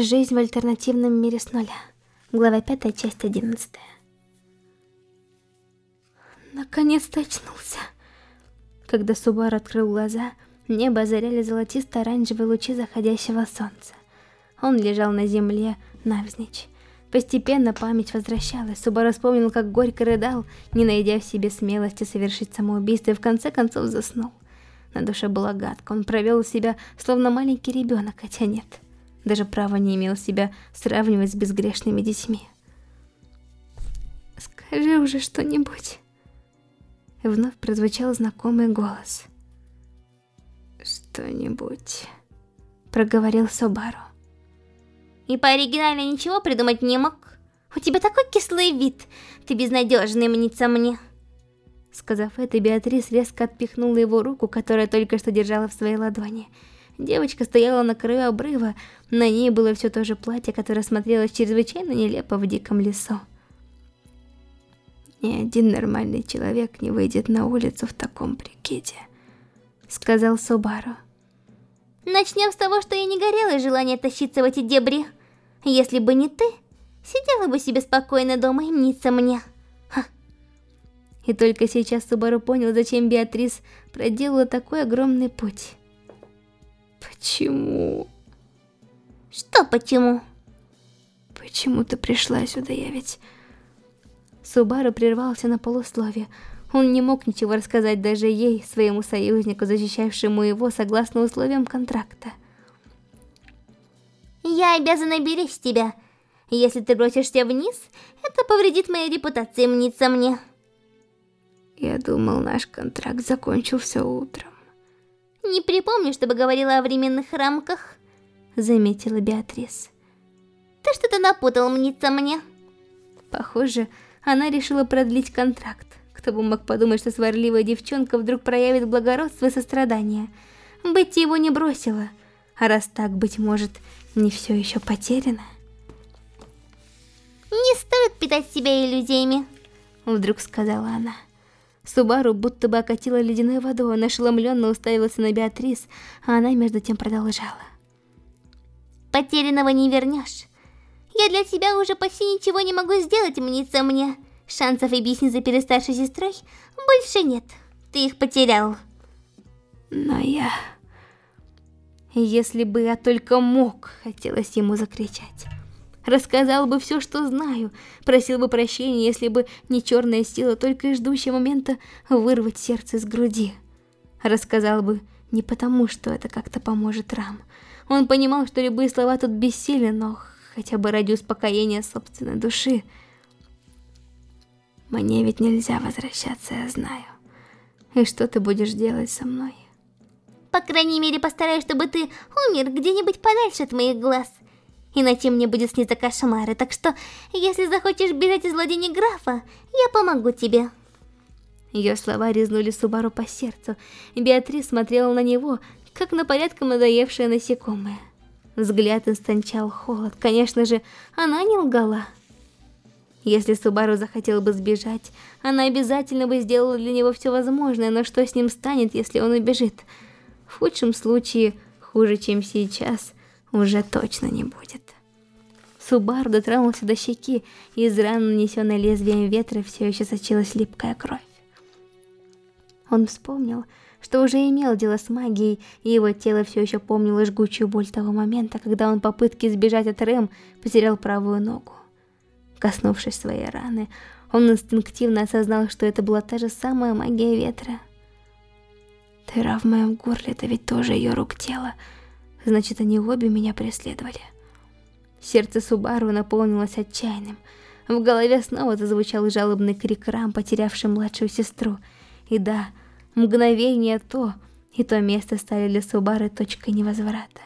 Жизнь в альтернативном мире с нуля. Глава 5, часть 11. Наконец-то очнулся. Когда Субару открыл глаза, небо озаряли золотисто-оранжевые лучи заходящего солнца. Он лежал на земле навзничь. Постепенно память возвращалась. Субару вспомнил, как горько рыдал, не найдя в себе смелости совершить самоубийство, и в конце концов заснул. На душе было гадко, он провел себя словно маленький ребенок, хотя нет даже права не имел себя сравнивать с безгрешными детьми. «Скажи уже что-нибудь!» Вновь прозвучал знакомый голос. «Что-нибудь...» Проговорил Собару. «И по оригинале ничего придумать не мог? У тебя такой кислый вид, ты безнадежный, мнится мне!» Сказав это, Беатрис резко отпихнула его руку, которая только что держала в своей ладони. Девочка стояла на краю обрыва, на ней было все то же платье, которое смотрелось чрезвычайно нелепо в диком лесу. «Ни один нормальный человек не выйдет на улицу в таком прикиде», — сказал Субару. «Начнем с того, что я не горела желание тащиться в эти дебри. Если бы не ты, сидела бы себе спокойно дома и мнится мне». Ха. И только сейчас Субару понял, зачем Беатрис проделала такой огромный путь. Почему? Что почему? Почему ты пришла сюда, я ведь... Субару прервался на полусловие. Он не мог ничего рассказать даже ей, своему союзнику, защищавшему его согласно условиям контракта. «Я обязана беречь тебя. Если ты бросишься вниз, это повредит моей репутации, мнится мне». Я думал, наш контракт закончился утром. Не припомню, чтобы говорила о временных рамках, заметила Беатрис. Ты что-то напутал, мнится мне. Похоже, она решила продлить контракт. Кто бы мог подумать, что сварливая девчонка вдруг проявит благородство и сострадание. Быть его не бросила. А раз так, быть может, не все еще потеряно. Не стоит питать себя иллюзиями, вдруг сказала она. Субару будто бы окатила ледяной водой, он ошеломленно уставился на Беатрис, а она между тем продолжала. «Потерянного не вернешь. Я для тебя уже почти ничего не могу сделать, мнится мне. Шансов объясниться перед старшей сестрой больше нет. Ты их потерял». Но я... Если бы я только мог, хотелось ему закричать. Рассказал бы все, что знаю, просил бы прощения, если бы не черная сила, только и ждущая момента вырвать сердце из груди. Рассказал бы не потому, что это как-то поможет Рам. Он понимал, что любые слова тут бессильны, но хотя бы ради успокоения собственной души. Мне ведь нельзя возвращаться, я знаю. И что ты будешь делать со мной? По крайней мере, постараюсь, чтобы ты умер где-нибудь подальше от моих глаз иначе мне будет сниться кошмары, так что, если захочешь бежать из владения графа, я помогу тебе. Ее слова резнули Субару по сердцу. Беатрис смотрела на него, как на порядком надоевшее насекомое. Взгляд истончал холод. Конечно же, она не лгала. Если Субару захотел бы сбежать, она обязательно бы сделала для него все возможное, но что с ним станет, если он убежит? В худшем случае, хуже, чем сейчас – уже точно не будет. Субару дотронулся до щеки, и из раны, нанесенной лезвием ветра, все еще сочилась липкая кровь. Он вспомнил, что уже имел дело с магией, и его тело все еще помнило жгучую боль того момента, когда он в попытке сбежать от Рэм потерял правую ногу. Коснувшись своей раны, он инстинктивно осознал, что это была та же самая магия ветра. Дыра в моем горле, это ведь тоже ее рук тело. Значит, они обе меня преследовали. Сердце Субару наполнилось отчаянным. В голове снова зазвучал жалобный крик Рам, потерявший младшую сестру. И да, мгновение то и то место стали для Субары точкой невозврата.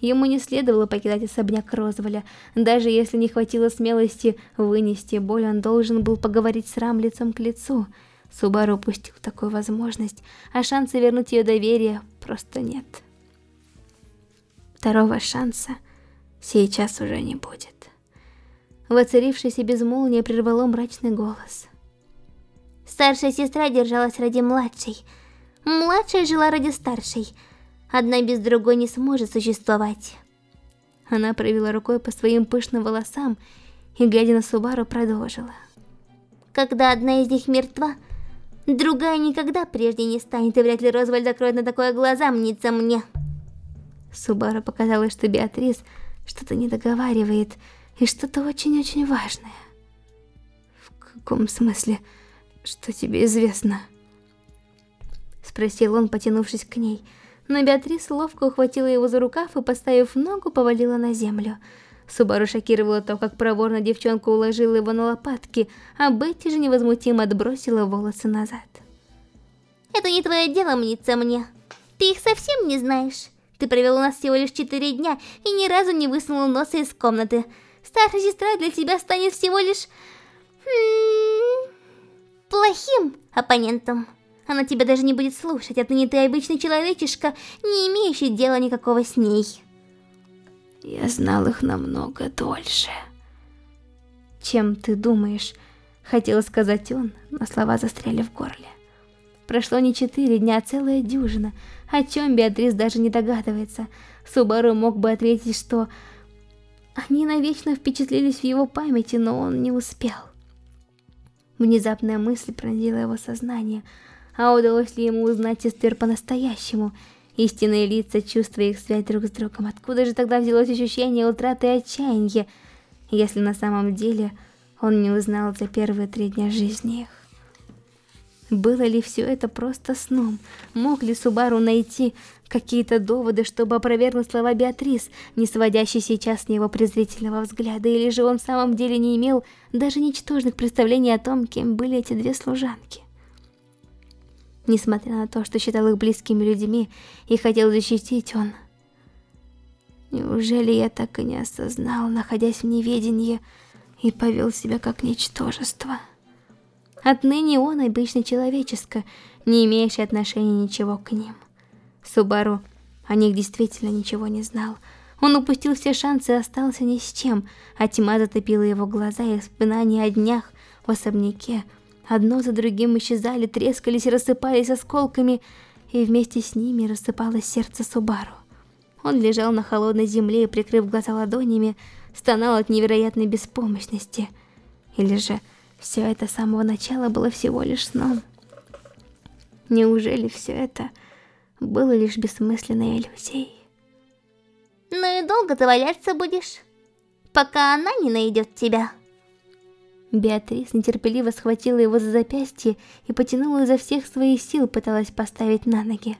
Ему не следовало покидать особняк Розволя. Даже если не хватило смелости вынести боль, он должен был поговорить с Рам лицом к лицу. Субару упустил такую возможность, а шанса вернуть ее доверие просто нет. Второго шанса сейчас уже не будет. Воцарившийся безмолвие прервало мрачный голос. Старшая сестра держалась ради младшей. Младшая жила ради старшей. Одна без другой не сможет существовать. Она провела рукой по своим пышным волосам и, глядя на Субару, продолжила. Когда одна из них мертва, другая никогда прежде не станет, и вряд ли Розвальд закроет на такое глаза, мнится мне. Субару показалось, что Беатрис что-то не договаривает и что-то очень-очень важное. В каком смысле, что тебе известно? Спросил он, потянувшись к ней. Но Беатрис ловко ухватила его за рукав и, поставив ногу, повалила на землю. Субару шокировало то, как проворно девчонка уложила его на лопатки, а Бетти же невозмутимо отбросила волосы назад. «Это не твое дело, мнится мне. Ты их совсем не знаешь. Ты провел у нас всего лишь четыре дня и ни разу не высунул носа из комнаты. Старшая сестра для тебя станет всего лишь... Плохим оппонентом. Она тебя даже не будет слушать, а ты не ты обычный человечишка, не имеющий дела никакого с ней». Я знал их намного дольше. Чем ты думаешь? Хотела сказать он, но слова застряли в горле. Прошло не четыре дня, а целая дюжина, о чем Беатрис даже не догадывается. Субару мог бы ответить, что они навечно впечатлились в его памяти, но он не успел. Внезапная мысль пронзила его сознание, а удалось ли ему узнать сестер по-настоящему – Истинные лица, чувствуя их связь друг с другом. Откуда же тогда взялось ощущение утраты и отчаяния, если на самом деле он не узнал за первые три дня жизни их? Было ли все это просто сном? Мог ли Субару найти какие-то доводы, чтобы опровергнуть слова Беатрис, не сводящей сейчас с него презрительного взгляда, или же он в самом деле не имел даже ничтожных представлений о том, кем были эти две служанки? Несмотря на то, что считал их близкими людьми и хотел защитить, он... Неужели я так и не осознал, находясь в неведении, и повел себя как ничтожество? Отныне он обычно человеческо, не имеющий отношения ничего к ним. Субару о них действительно ничего не знал. Он упустил все шансы и остался ни с чем, а тьма затопила его глаза и вспоминания о днях в особняке, Одно за другим исчезали, трескались и рассыпались осколками, и вместе с ними рассыпалось сердце Субару. Он лежал на холодной земле и, прикрыв глаза ладонями, стонал от невероятной беспомощности. Или же все это с самого начала было всего лишь сном? Неужели все это было лишь бессмысленной иллюзией? Ну и долго ты валяться будешь, пока она не найдет тебя. Беатрис нетерпеливо схватила его за запястье и потянула изо всех своих сил, пыталась поставить на ноги.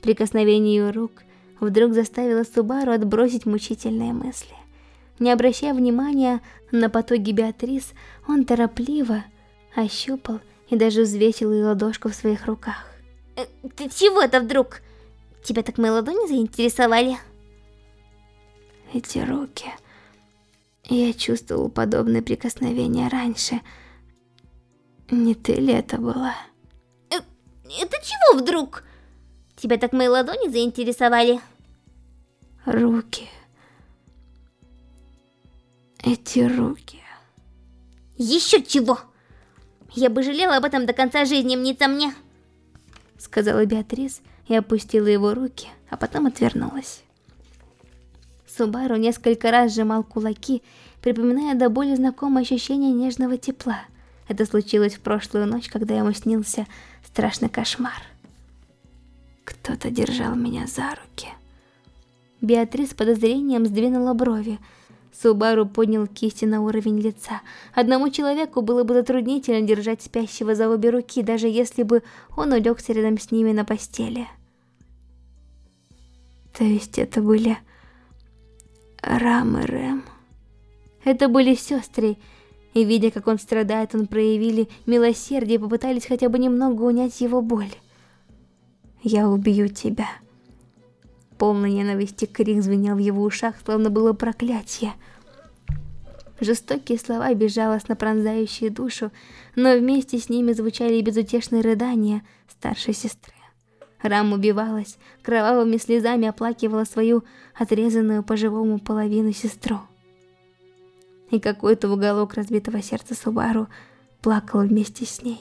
Прикосновение ее рук вдруг заставило Субару отбросить мучительные мысли. Не обращая внимания на потоки Беатрис, он торопливо ощупал и даже взвесил ее ладошку в своих руках. Э, «Ты чего это вдруг? Тебя так мои ладони заинтересовали?» Эти руки я чувствовал подобное прикосновение раньше. Не ты ли это была? Э, это чего вдруг? Тебя так мои ладони заинтересовали? Руки. Эти руки. Еще чего? Я бы жалела об этом до конца жизни, мнится мне. Сказала Беатрис и опустила его руки, а потом отвернулась. Субару несколько раз сжимал кулаки, припоминая до боли знакомое ощущение нежного тепла. Это случилось в прошлую ночь, когда ему снился страшный кошмар. Кто-то держал меня за руки. Беатрис с подозрением сдвинула брови. Субару поднял кисти на уровень лица. Одному человеку было бы затруднительно держать спящего за обе руки, даже если бы он улегся рядом с ними на постели. То есть это были Рам и Рэм. Это были сестры, и видя, как он страдает, он проявили милосердие и попытались хотя бы немного унять его боль. «Я убью тебя». Полный ненависти крик звенел в его ушах, словно было проклятие. Жестокие слова, безжалостно пронзающие душу, но вместе с ними звучали и безутешные рыдания старшей сестры. Рам убивалась, кровавыми слезами оплакивала свою отрезанную по-живому половину сестру. И какой-то уголок разбитого сердца Субару плакал вместе с ней.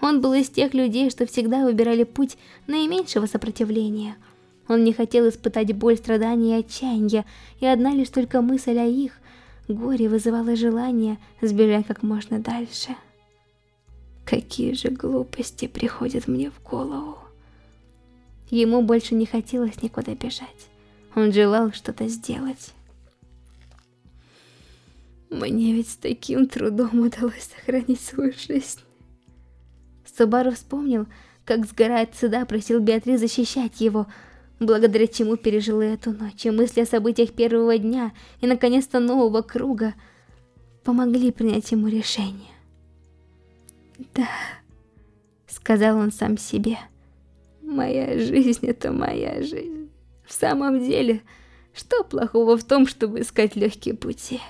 Он был из тех людей, что всегда выбирали путь наименьшего сопротивления. Он не хотел испытать боль, страдания и отчаяния, и одна лишь только мысль о их горе вызывала желание сбежать как можно дальше. Какие же глупости приходят мне в голову. Ему больше не хотелось никуда бежать. Он желал что-то сделать. Мне ведь с таким трудом удалось сохранить свою жизнь. Субару вспомнил, как сгорает сюда, просил Беатри защищать его, благодаря чему пережил эту ночь, и мысли о событиях первого дня и, наконец-то, нового круга помогли принять ему решение. «Да», — сказал он сам себе, — «моя жизнь — это моя жизнь. В самом деле, что плохого в том, чтобы искать легкие пути?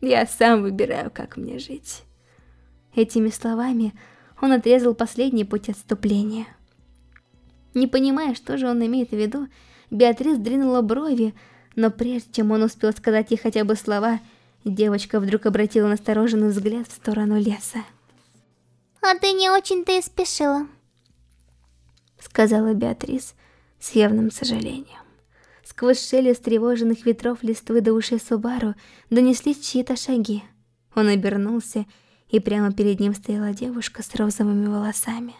Я сам выбираю, как мне жить». Этими словами он отрезал последний путь отступления. Не понимая, что же он имеет в виду, Беатрис дринула брови, но прежде чем он успел сказать ей хотя бы слова, девочка вдруг обратила настороженный взгляд в сторону леса. «А ты не очень-то и спешила», — сказала Беатрис с явным сожалением. Сквозь шелест тревоженных ветров листвы до ушей Субару донеслись чьи-то шаги. Он обернулся, и прямо перед ним стояла девушка с розовыми волосами.